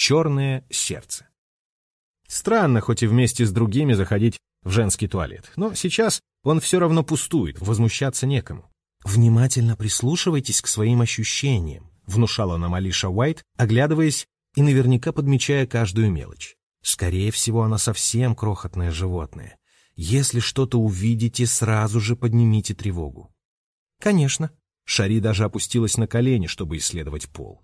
«Черное сердце». Странно, хоть и вместе с другими заходить в женский туалет, но сейчас он все равно пустует, возмущаться некому. «Внимательно прислушивайтесь к своим ощущениям», внушала нам Алиша Уайт, оглядываясь и наверняка подмечая каждую мелочь. Скорее всего, она совсем крохотное животное. Если что-то увидите, сразу же поднимите тревогу. Конечно. Шари даже опустилась на колени, чтобы исследовать пол.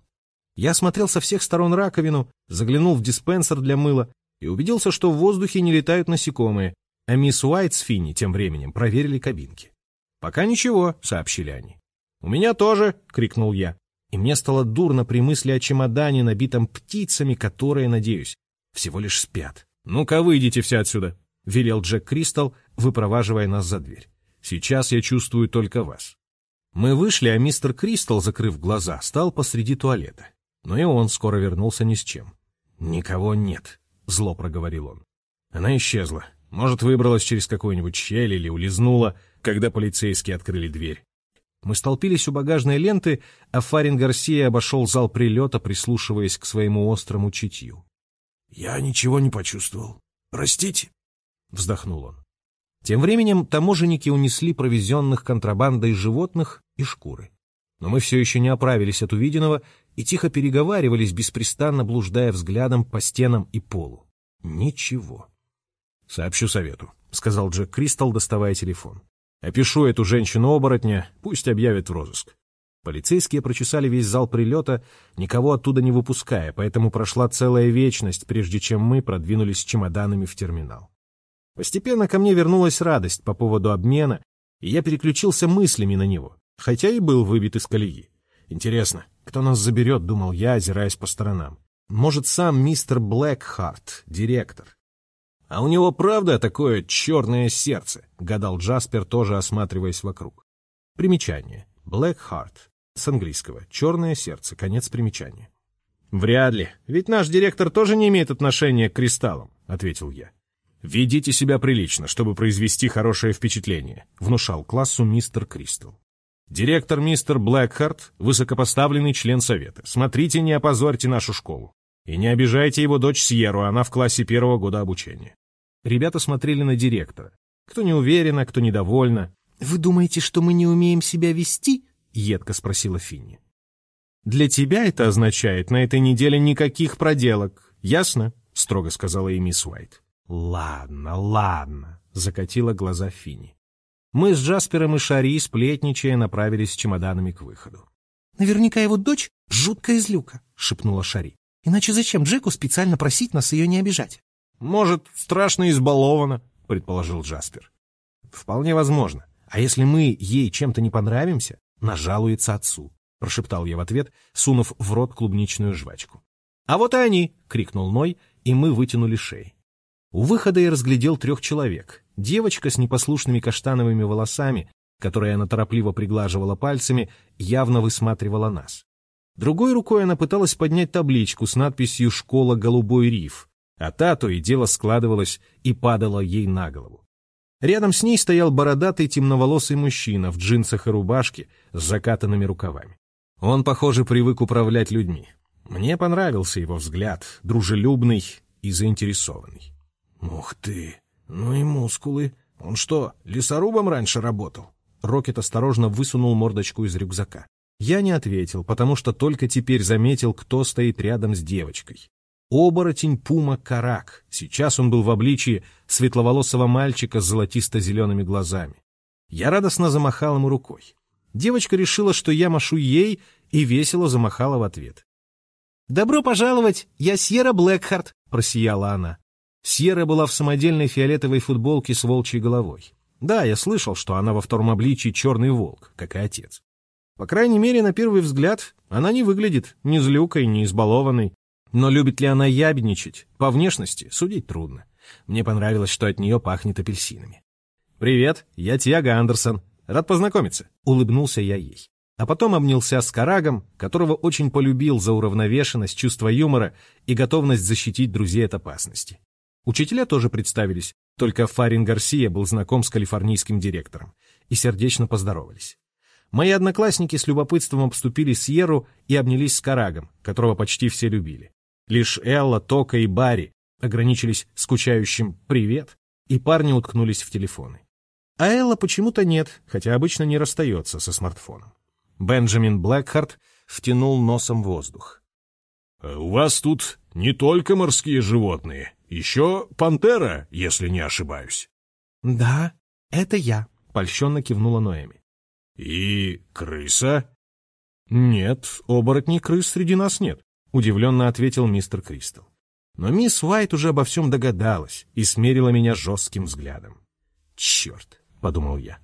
Я смотрел со всех сторон раковину, заглянул в диспенсер для мыла и убедился, что в воздухе не летают насекомые, а мисс Уайт с Финни тем временем проверили кабинки. «Пока ничего», — сообщили они. «У меня тоже!» — крикнул я. И мне стало дурно при мысли о чемодане, набитом птицами, которые, надеюсь, всего лишь спят. «Ну-ка, выйдите все отсюда!» — велел Джек Кристал, выпроваживая нас за дверь. «Сейчас я чувствую только вас». Мы вышли, а мистер Кристал, закрыв глаза, стал посреди туалета. Но и он скоро вернулся ни с чем. «Никого нет», — зло проговорил он. Она исчезла. Может, выбралась через какую-нибудь щель или улизнула, когда полицейские открыли дверь. Мы столпились у багажной ленты, а Фарин Гарсия обошел зал прилета, прислушиваясь к своему острому чутью. «Я ничего не почувствовал. Простите», — вздохнул он. Тем временем таможенники унесли провезенных контрабандой животных и шкуры. Но мы все еще не оправились от увиденного и тихо переговаривались, беспрестанно блуждая взглядом по стенам и полу. Ничего. «Сообщу совету», — сказал Джек Кристал, доставая телефон. «Опишу эту женщину-оборотня, пусть объявят в розыск. Полицейские прочесали весь зал прилета, никого оттуда не выпуская, поэтому прошла целая вечность, прежде чем мы продвинулись с чемоданами в терминал. Постепенно ко мне вернулась радость по поводу обмена, и я переключился мыслями на него, хотя и был выбит из колеи. Интересно, кто нас заберет, думал я, озираясь по сторонам. Может, сам мистер Блэкхарт, директор. А у него правда такое черное сердце, гадал Джаспер, тоже осматриваясь вокруг. Примечание. Блэкхарт. С английского. Черное сердце. Конец примечания. «Вряд ли. Ведь наш директор тоже не имеет отношения к кристаллам», — ответил я. «Ведите себя прилично, чтобы произвести хорошее впечатление», — внушал классу мистер Кристал. «Директор мистер Блэкхарт — высокопоставленный член совета. Смотрите, не опозорьте нашу школу. И не обижайте его дочь Сьеру, она в классе первого года обучения». Ребята смотрели на директора. Кто не уверенно, кто недовольно. «Вы думаете, что мы не умеем себя вести?» едко спросила Финни. Для тебя это означает на этой неделе никаких проделок, ясно? строго сказала ей мисс Уайт. Ладно, ладно, закатила глаза Финни. Мы с Джаспером и Шари, сплетничая, направились с чемоданами к выходу. «Наверняка его дочь — жуткая злюка», — шепнула Шари. «Иначе зачем Джеку специально просить нас ее не обижать?» «Может, страшно избалована», — предположил Джаспер. «Вполне возможно. А если мы ей чем-то не понравимся, нажалуется отцу», — прошептал я в ответ, сунув в рот клубничную жвачку. «А вот и они!» — крикнул Ной, и мы вытянули шеи. У выхода я разглядел трех человек. Девочка с непослушными каштановыми волосами, которая она торопливо приглаживала пальцами, явно высматривала нас. Другой рукой она пыталась поднять табличку с надписью «Школа Голубой риф», а та то и дело складывалась и падала ей на голову. Рядом с ней стоял бородатый темноволосый мужчина в джинсах и рубашке с закатанными рукавами. Он, похоже, привык управлять людьми. Мне понравился его взгляд, дружелюбный и заинтересованный. «Ух ты! Ну и мускулы! Он что, лесорубом раньше работал?» Рокет осторожно высунул мордочку из рюкзака. Я не ответил, потому что только теперь заметил, кто стоит рядом с девочкой. Оборотень Пума Карак. Сейчас он был в обличии светловолосого мальчика с золотисто-зелеными глазами. Я радостно замахал ему рукой. Девочка решила, что я машу ей, и весело замахала в ответ. «Добро пожаловать! Я Сьерра Блэкхарт!» — просияла она. Сьерра была в самодельной фиолетовой футболке с волчьей головой. Да, я слышал, что она во втором обличии черный волк, как и отец. По крайней мере, на первый взгляд, она не выглядит ни злюкой, ни избалованной, но любит ли она ябедничать? По внешности судить трудно. Мне понравилось, что от нее пахнет апельсинами. «Привет, я Тиаго Андерсон. Рад познакомиться», — улыбнулся я ей. А потом обнялся с Карагом, которого очень полюбил за уравновешенность, чувство юмора и готовность защитить друзей от опасности. Учителя тоже представились, только Фарин Гарсия был знаком с калифорнийским директором, и сердечно поздоровались. Мои одноклассники с любопытством обступили Сьерру и обнялись с Карагом, которого почти все любили. Лишь Элла, Тока и Барри ограничились скучающим «привет», и парни уткнулись в телефоны. А Элла почему-то нет, хотя обычно не расстается со смартфоном. Бенджамин Блэкхарт втянул носом воздух. «Э, «У вас тут не только морские животные, еще пантера, если не ошибаюсь». «Да, это я», — польщенно кивнула Ноэми. «И крыса?» «Нет, оборотней крыс среди нас нет», — удивленно ответил мистер Кристал. Но мисс Уайт уже обо всем догадалась и смерила меня жестким взглядом. «Черт!» — подумал я.